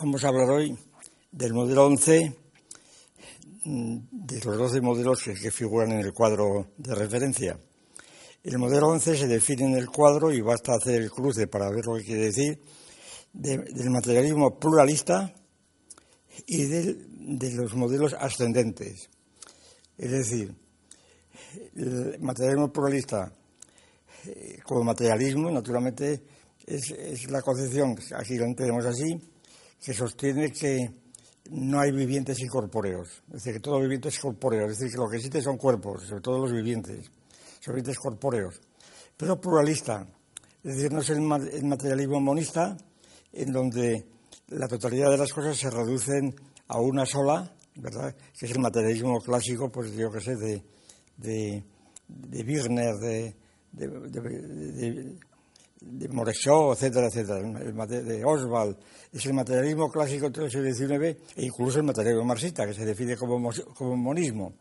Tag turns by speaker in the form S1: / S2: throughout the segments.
S1: Vamos a hablar hoy del modelo 11, mm, de los 12 modelos que, figuran en el cuadro de referencia. El modelo 11 se define en el cuadro y basta hacer el cruce para ver lo que quiere decir del materialismo pluralista y de los modelos ascendentes. Es decir, el materialismo pluralista eh, como materialismo, naturalmente, es, la concepción, aquí lo entendemos así, que sostiene que no hay vivientes incorpóreos, es decir, que todo viviente es corpóreo, es decir, que lo que existe son cuerpos, sobre todo los vivientes, son vivientes corpóreos, pero pluralista, es decir, no es el, materialismo monista, en donde la totalidad de las cosas se reducen a una sola, ¿verdad? Que es el materialismo clásico, pues yo que sé, de, de, de Wigner, de Moresot, etcétera, etcétera, de Oswald, es el materialismo clásico del siglo XIX e incluso el materialismo marxista, que se define como, como monismo.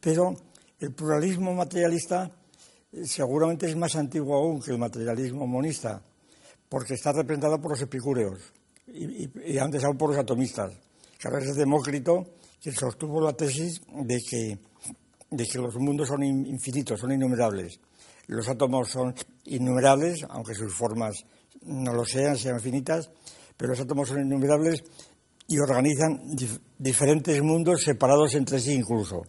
S1: Pero el pluralismo materialista eh, seguramente es más antiguo aún que el materialismo monista, porque está representado por los epicúreos y, antes aún por los atomistas. Que a veces Demócrito que sostuvo la tesis de que, de que los mundos son infinitos, son innumerables los átomos son innumerables, aunque sus formas no lo sean, sean finitas, pero los átomos son innumerables y organizan diferentes mundos separados entre sí incluso.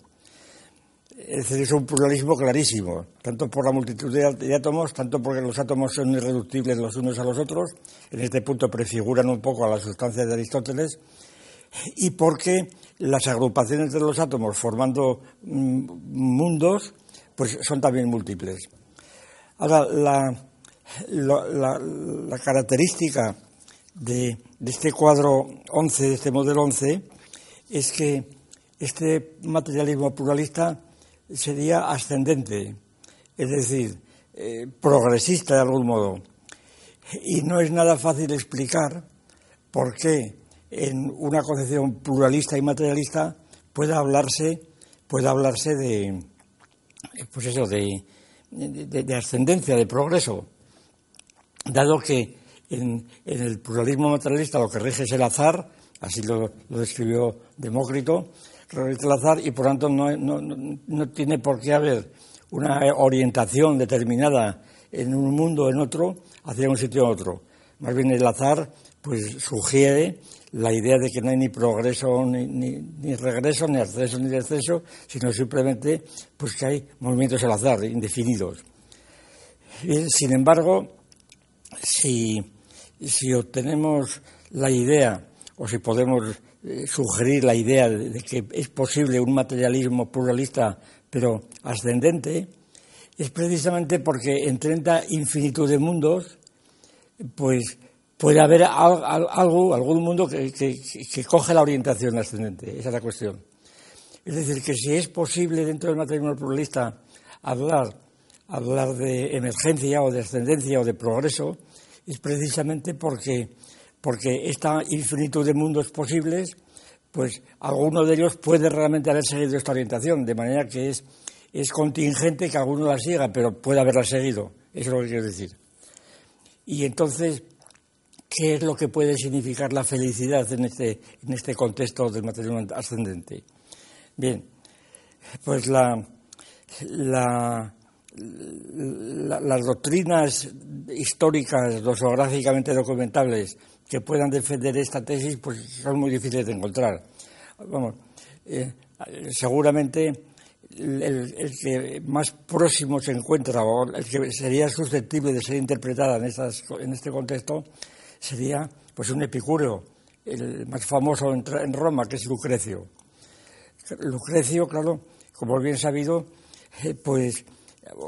S1: Es decir, es un pluralismo clarísimo, tanto por la multitud de, átomos, tanto porque los átomos son irreductibles los unos a los otros, en este punto prefiguran un poco a las sustancias de Aristóteles, y porque las agrupaciones de los átomos formando mm, mundos pues son también múltiples. Ahora, la, característica de, este cuadro 11, de este modelo 11, es que este materialismo pluralista sería ascendente, es decir, eh, progresista de algún modo. Y no es nada fácil explicar por qué en una concepción pluralista y materialista pueda hablarse, puede hablarse de, pues eso, de, de, ascendencia, de progreso, dado que en, el pluralismo materialista lo que rige es el azar, así lo, describió Demócrito, el azar y por tanto no, no, tiene por qué haber una orientación determinada en un mundo en otro hacia un sitio u otro. Más bien el azar pues sugiere la idea de que no hay ni progreso, ni, ni, regreso, ni acceso, ni descenso, sino simplemente pues que hay movimientos al azar, indefinidos. sin embargo, si, si, obtenemos la idea, o si podemos eh, sugerir la idea de, que es posible un materialismo pluralista, pero ascendente, es precisamente porque en 30 infinitud de mundos, pues puede haber algo, algún mundo que, coge la orientación ascendente. Esa es la cuestión. Es decir, que si es posible dentro del materialismo pluralista hablar, hablar de emergencia o de ascendencia o de progreso, es precisamente porque, porque esta infinitud de mundos posibles, pues alguno de ellos puede realmente haber seguido esta orientación, de manera que es, es contingente que alguno la siga, pero puede haberla seguido. Eso es lo que quiero decir. Y entonces, ¿Qué es lo que puede significar la felicidad en este, en este contexto del materialismo ascendente? Bien, pues la, las doctrinas históricas, dosográficamente documentables, que puedan defender esta tesis, pues son muy difíciles de encontrar. Vamos, eh, seguramente el, el, que más próximo se encuentra o el que sería susceptible de ser interpretada en, estas, en este contexto sería pues un epicúreo, el más famoso en, Roma, que es Lucrecio. Lucrecio, claro, como bien sabido, eh, pues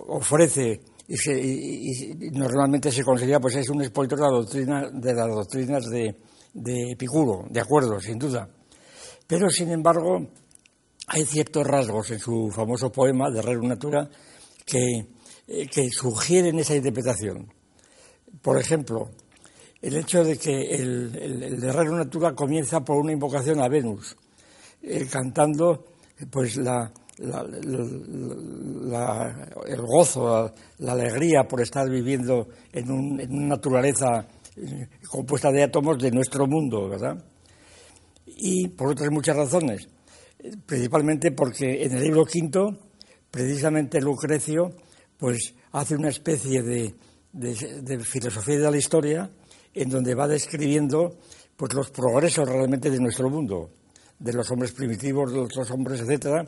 S1: ofrece y, normalmente se considera pues es un expositor de, la doctrina, de las doctrinas de, de Epicuro, de acuerdo, sin duda. Pero, sin embargo, hay ciertos rasgos en su famoso poema de Rerum Natura que, eh, que sugieren esa interpretación. Por ejemplo, el hecho de que el, el, el Natura comienza por una invocación a Venus, eh, cantando pues la, el gozo, la, alegría por estar viviendo en, una naturaleza compuesta de átomos de nuestro mundo, ¿verdad? Y por otras muchas razones, principalmente porque en el libro quinto, precisamente Lucrecio, pues hace una especie de filosofía de la historia en donde va describiendo pues los progresos realmente de nuestro mundo, de los hombres primitivos, de los hombres, etcétera,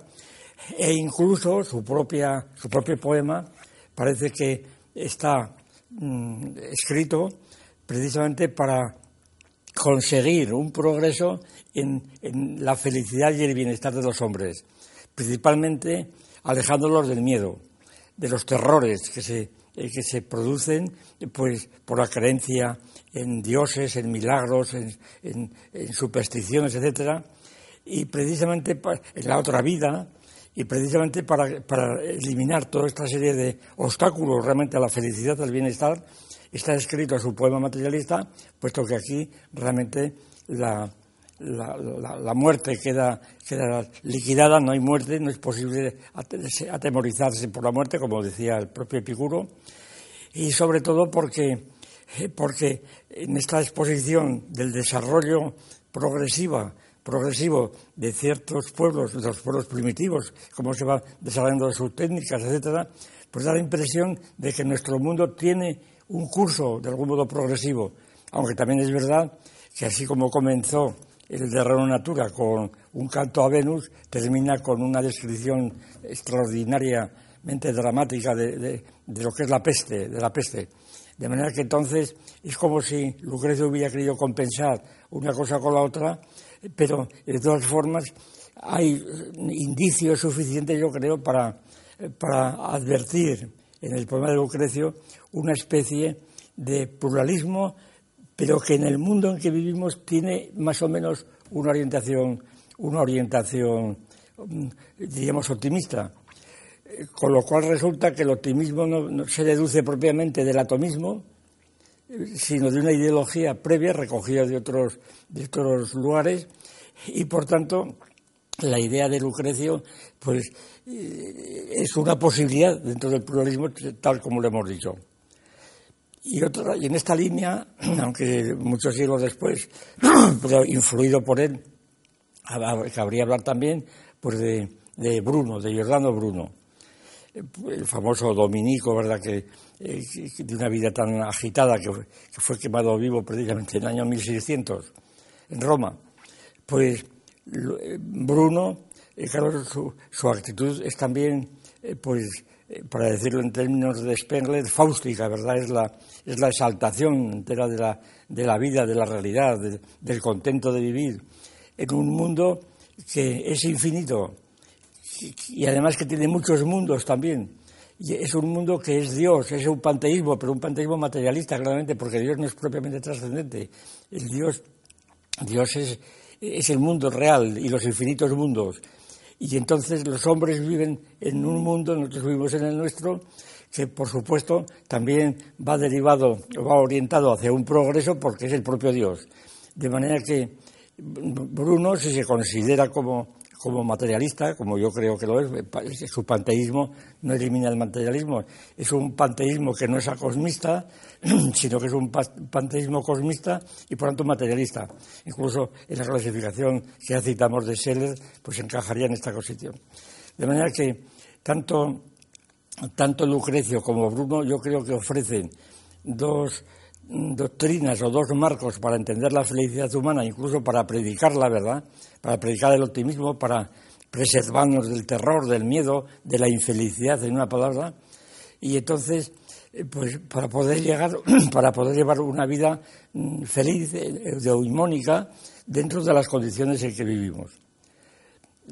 S1: e incluso su propia su propio poema parece que está mm, escrito precisamente para conseguir un progreso en, la felicidad y el bienestar de los hombres, principalmente alejándolos del miedo, de los terrores que se, eh, que se producen pues, por la creencia en dioses, en milagros, en, supersticiones, etcétera, y precisamente en la otra vida, y precisamente para, para, eliminar toda esta serie de obstáculos realmente a la felicidad, al bienestar, está escrito su poema materialista, puesto que aquí realmente la, la, muerte queda, queda, liquidada, no hay muerte, no es posible atemorizarse por la muerte, como decía el propio Epicuro, y sobre todo porque eh, porque en esta exposición del desarrollo progresiva, progresivo de ciertos pueblos, de los pueblos primitivos, cómo se va desarrollando sus técnicas, etcétera, pues da la impresión de que nuestro mundo tiene un curso de algún modo progresivo, aunque también es verdad que así como comenzó el de Reno Natura con un canto a Venus, termina con una descripción extraordinariamente dramática de, de lo que es la peste, de la peste. De manera que entonces es como si Lucrecio hubiera querido compensar una cosa con la otra, pero de todas formas hay indicios suficientes, yo creo, para, para advertir en el poema de Lucrecio una especie de pluralismo, pero que en el mundo en que vivimos tiene más o menos una orientación, una orientación mm, diríamos, optimista con lo cual resulta que el optimismo no, se deduce propiamente del atomismo, sino de una ideología previa recogida de otros, de otros lugares, y por tanto la idea de Lucrecio pues eh, es una posibilidad dentro del pluralismo tal como lo hemos dicho. Y, otra, y en esta línea, aunque muchos siglos después, pero influido por él, cabría hablar también pues de, Bruno, de Giordano Bruno el famoso Dominico, ¿verdad?, que, eh, de una vida tan agitada que, fue quemado vivo precisamente en el año 1600 en Roma. Pues eh, Bruno, eh, claro, su, actitud es también, pues, para decirlo en términos de Spengler, fáustica, ¿verdad? Es la, es la exaltación entera de la, de la vida, de la realidad, del contento de vivir en un mundo que es infinito, y además que tiene muchos mundos también. Es un mundo que es Dios, es un panteísmo, pero un panteísmo materialista, claramente, porque Dios no es propiamente trascendente. Dios, Dios es, es el mundo real y los infinitos mundos. Y entonces los hombres viven en un mundo, nosotros vivimos en el nuestro, que por supuesto también va derivado, va orientado hacia un progreso porque es el propio Dios. De manera que Bruno, si se considera como como materialista, como yo creo que lo es, su panteísmo no elimina el materialismo, es un panteísmo que no es acosmista, sino que es un panteísmo cosmista y por tanto materialista. Incluso en la clasificación que ya citamos de Scheller, pues encajaría en esta posición. De manera que tanto, tanto Lucrecio como Bruno yo creo que ofrecen dos doctrinas o dos marcos para entender la felicidad humana, incluso para predicar la verdad, para predicar el optimismo, para preservarnos del terror, del miedo, de la infelicidad, en una palabra, y entonces, eh, pues para poder llegar, para poder llevar una vida mm, feliz, eh, eudaimónica, dentro de las condiciones en que vivimos.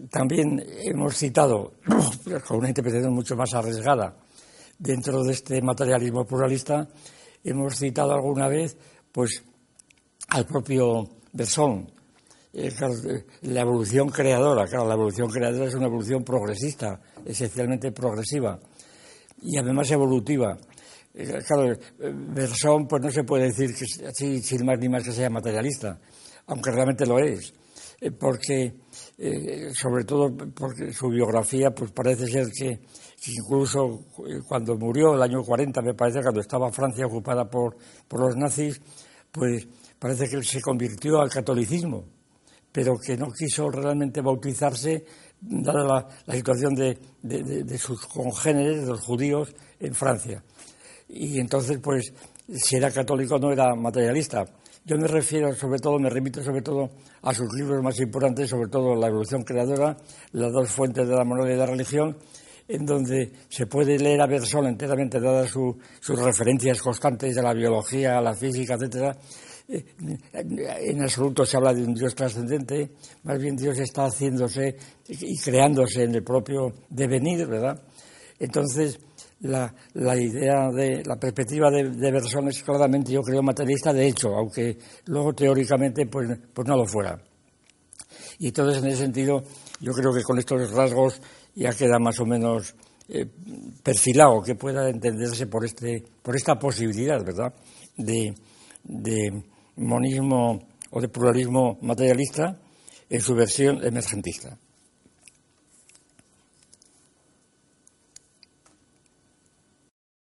S1: También hemos citado, con una interpretación mucho más arriesgada, dentro de este materialismo pluralista, hemos citado alguna vez pues al propio Bersón, eh, eh, la evolución creadora, claro, la evolución creadora es una evolución progresista, esencialmente progresiva y además evolutiva. Eh, claro, Bersón pues no se puede decir que así sin más ni más que sea materialista, aunque realmente lo es, porque sobre todo porque su biografía pues parece ser que incluso cuando murió el año 40, me parece, cuando estaba Francia ocupada por, por los nazis, pues parece que se convirtió al catolicismo, pero que no quiso realmente bautizarse dada la, situación de, de, sus congéneres, de los judíos, en Francia. Y entonces, pues, si era católico no era materialista. Yo me refiero sobre todo, me remito sobre todo a sus libros más importantes, sobre todo La evolución creadora, las dos fuentes de la moral y la religión, en donde se puede leer a Bersol enteramente, dadas sus referencias constantes de la biología, la física, etcétera. Eh, en absoluto se habla de un Dios trascendente, más bien Dios está haciéndose y creándose en el propio devenir, ¿verdad? Entonces, la, idea de la perspectiva de, de es claramente, yo creo, materialista de hecho, aunque luego teóricamente pues, pues no lo fuera. Y entonces, en ese sentido, yo creo que con estos rasgos ya queda más o menos eh, perfilado que pueda entenderse por, este, por esta posibilidad, ¿verdad?, de, de monismo o de pluralismo materialista en su versión emergentista.